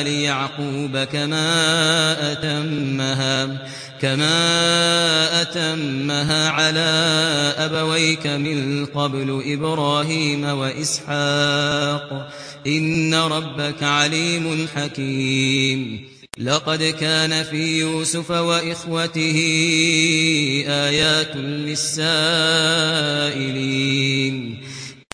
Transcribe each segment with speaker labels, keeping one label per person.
Speaker 1: آل يعقوب كما أتمها كما أتمها على أبويك من قبل إبراهيم وإسحاق. إن ربك عليم حكيم. لقد كان في يوسف وإخوته آيات للسائلين.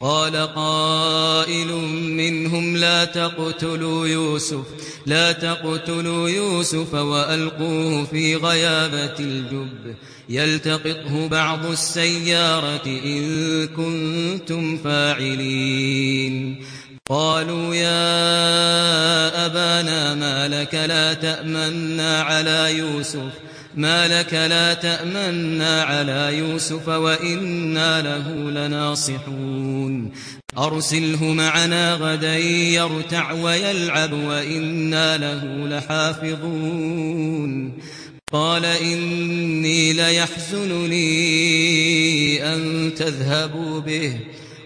Speaker 1: قال قائل منهم لا تقتلوا يوسف لا تقتلوا يوسف وألقوه في غيابة الجب. يلتقطه بعض السيارة إن كنتم فاعلين. قالوا يا أبانا ما لك لا تأمنا على يوسف. ما لك لا تأمنا على يوسف وإنا له لناصحون. أرسله معنا غدا يرتع ويلعب وإنا له لحافظون. قال إني ليحزنني أن تذهبوا به.